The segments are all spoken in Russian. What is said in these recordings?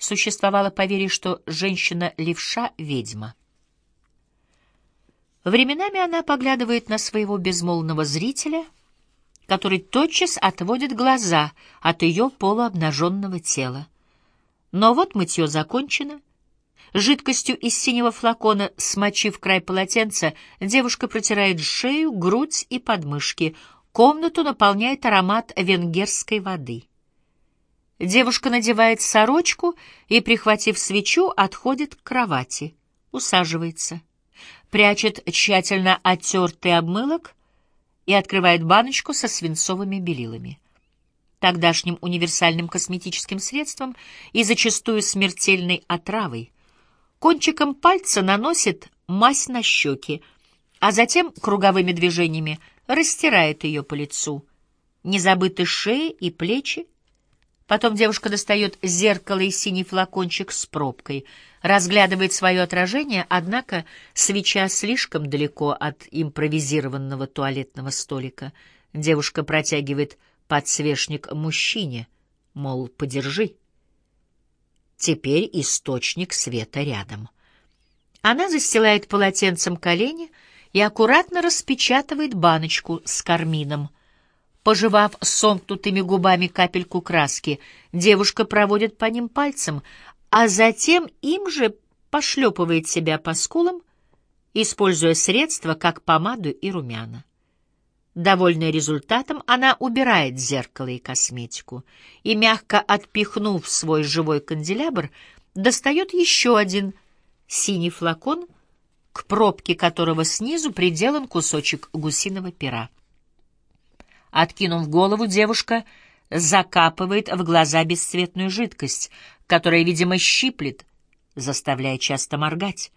существовало поверье, что женщина-левша — ведьма. Временами она поглядывает на своего безмолвного зрителя, который тотчас отводит глаза от ее полуобнаженного тела. Но вот мытье закончено. Жидкостью из синего флакона, смочив край полотенца, девушка протирает шею, грудь и подмышки. Комнату наполняет аромат венгерской воды. Девушка надевает сорочку и, прихватив свечу, отходит к кровати, усаживается, прячет тщательно оттертый обмылок и открывает баночку со свинцовыми белилами. Тогдашним универсальным косметическим средством и зачастую смертельной отравой. Кончиком пальца наносит мазь на щеки, а затем круговыми движениями растирает ее по лицу. Не забыты шеи и плечи, Потом девушка достает зеркало и синий флакончик с пробкой, разглядывает свое отражение, однако свеча слишком далеко от импровизированного туалетного столика. Девушка протягивает подсвечник мужчине, мол, подержи. Теперь источник света рядом. Она застилает полотенцем колени и аккуратно распечатывает баночку с кармином — Пожевав сомкнутыми губами капельку краски, девушка проводит по ним пальцем, а затем им же пошлепывает себя по скулам, используя средства, как помаду и румяна. Довольная результатом, она убирает зеркало и косметику и, мягко отпихнув свой живой канделябр, достает еще один синий флакон, к пробке которого снизу приделан кусочек гусиного пера. Откинув голову, девушка закапывает в глаза бесцветную жидкость, которая, видимо, щиплет, заставляя часто моргать.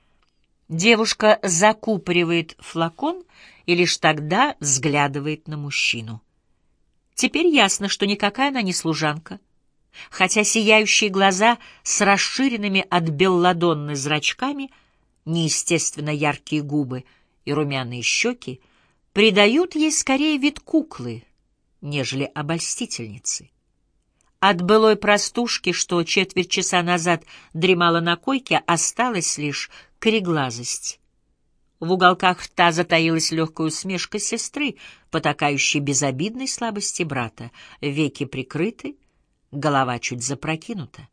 Девушка закупоривает флакон и лишь тогда взглядывает на мужчину. Теперь ясно, что никакая она не служанка, хотя сияющие глаза с расширенными от белладонны зрачками, неестественно яркие губы и румяные щеки — придают ей скорее вид куклы, нежели обольстительницы. От былой простушки, что четверть часа назад дремала на койке, осталась лишь кореглазость. В уголках рта затаилась легкая усмешка сестры, потакающей безобидной слабости брата. Веки прикрыты, голова чуть запрокинута.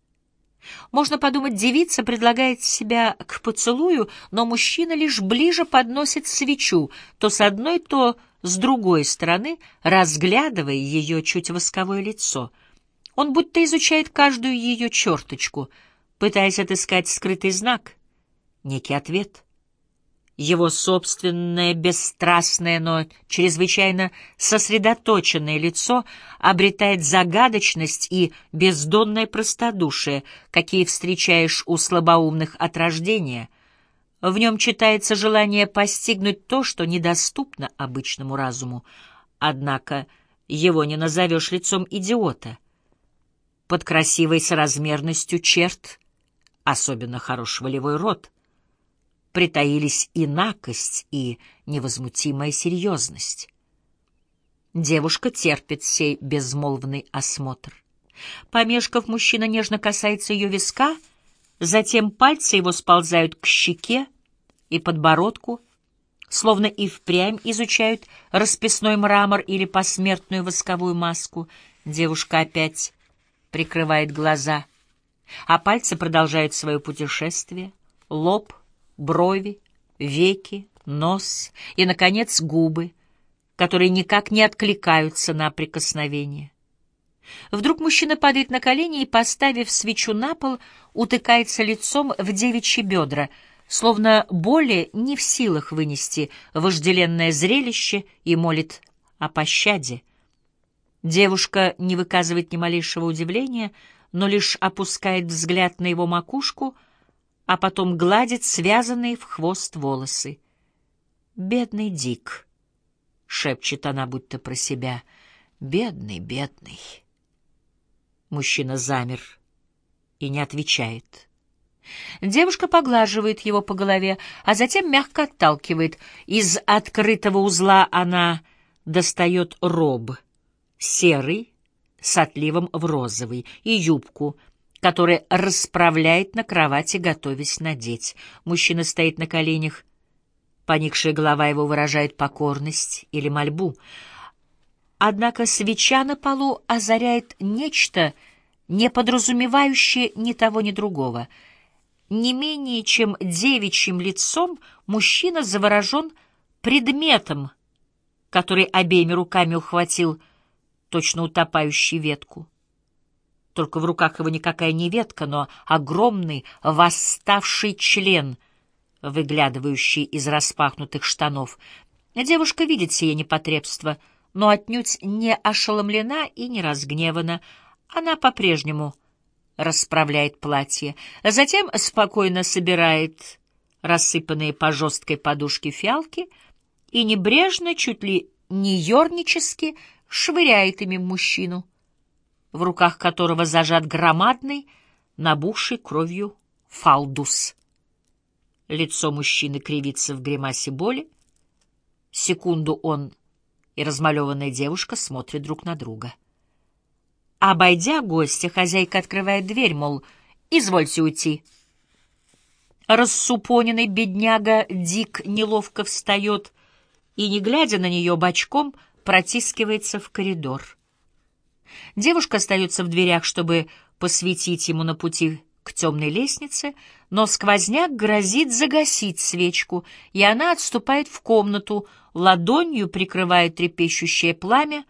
Можно подумать, девица предлагает себя к поцелую, но мужчина лишь ближе подносит свечу, то с одной, то с другой стороны, разглядывая ее чуть восковое лицо. Он будто изучает каждую ее черточку, пытаясь отыскать скрытый знак, некий ответ — его собственное бесстрастное, но чрезвычайно сосредоточенное лицо обретает загадочность и бездонное простодушие, какие встречаешь у слабоумных от рождения. В нем читается желание постигнуть то, что недоступно обычному разуму, однако его не назовешь лицом идиота. Под красивой соразмерностью черт, особенно хорош волевой рот — притаились и накость, и невозмутимая серьезность. Девушка терпит сей безмолвный осмотр. Помешков, мужчина нежно касается ее виска, затем пальцы его сползают к щеке и подбородку, словно и впрямь изучают расписной мрамор или посмертную восковую маску. Девушка опять прикрывает глаза, а пальцы продолжают свое путешествие. Лоб — брови, веки, нос и, наконец, губы, которые никак не откликаются на прикосновение. Вдруг мужчина падает на колени и, поставив свечу на пол, утыкается лицом в девичьи бедра, словно более не в силах вынести вожделенное зрелище и молит о пощаде. Девушка не выказывает ни малейшего удивления, но лишь опускает взгляд на его макушку — а потом гладит связанные в хвост волосы. «Бедный Дик», — шепчет она будто про себя, — «бедный, бедный». Мужчина замер и не отвечает. Девушка поглаживает его по голове, а затем мягко отталкивает. Из открытого узла она достает роб, серый, с отливом в розовый, и юбку — который расправляет на кровати, готовясь надеть. Мужчина стоит на коленях, поникшая голова его выражает покорность или мольбу. Однако свеча на полу озаряет нечто, не подразумевающее ни того, ни другого. Не менее чем девичьим лицом мужчина заворожен предметом, который обеими руками ухватил точно утопающий ветку. Только в руках его никакая не ветка, но огромный восставший член, выглядывающий из распахнутых штанов. Девушка видит сие непотребство, но отнюдь не ошеломлена и не разгневана. Она по-прежнему расправляет платье, затем спокойно собирает рассыпанные по жесткой подушке фиалки и небрежно, чуть ли не ернически, швыряет ими мужчину, в руках которого зажат громадный, набухший кровью фалдус. Лицо мужчины кривится в гримасе боли. Секунду он и размалеванная девушка смотрят друг на друга. Обойдя гостя, хозяйка открывает дверь, мол, «Извольте уйти». Рассупоненный бедняга Дик неловко встает и, не глядя на нее бочком, протискивается в коридор. Девушка остается в дверях, чтобы посветить ему на пути к темной лестнице, но сквозняк грозит загасить свечку, и она отступает в комнату, ладонью прикрывая трепещущее пламя,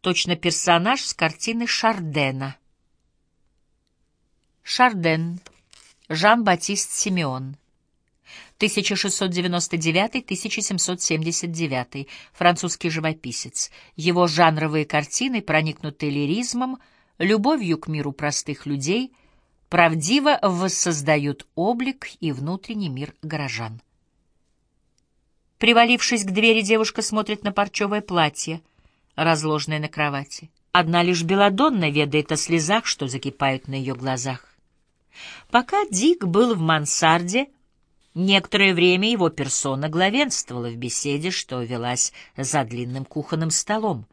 точно персонаж с картины Шардена. Шарден Жан-Батист Симеон. 1699-1779, французский живописец. Его жанровые картины проникнуты лиризмом, любовью к миру простых людей, правдиво воссоздают облик и внутренний мир горожан. Привалившись к двери, девушка смотрит на парчевое платье, разложенное на кровати. Одна лишь Беладонна ведает о слезах, что закипают на ее глазах. Пока Дик был в мансарде, некоторое время его персона главенствовала в беседе, что велась за длинным кухонным столом.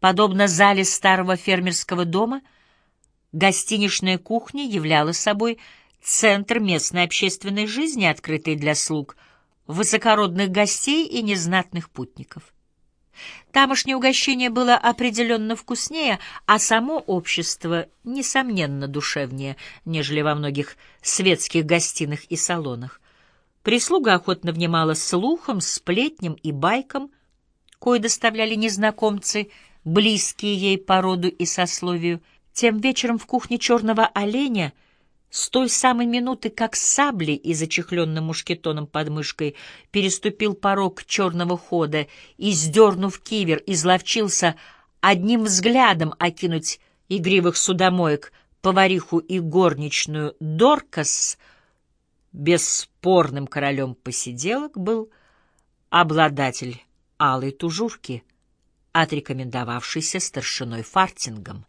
Подобно зале старого фермерского дома, гостиничная кухня являла собой центр местной общественной жизни, открытый для слуг, высокородных гостей и незнатных путников. Тамошнее угощение было определенно вкуснее, а само общество, несомненно, душевнее, нежели во многих светских гостиных и салонах. Прислуга охотно внимала слухам, сплетням и байкам, кое доставляли незнакомцы, близкие ей по роду и сословию. Тем вечером в кухне черного оленя — с той самой минуты, как сабли и зачехленным мушкетоном под мышкой переступил порог черного хода и, сдернув кивер, изловчился одним взглядом окинуть игривых судомоек, повариху и горничную Доркас, бесспорным королем посиделок был обладатель алой тужурки, отрекомендовавшийся старшиной Фартингом.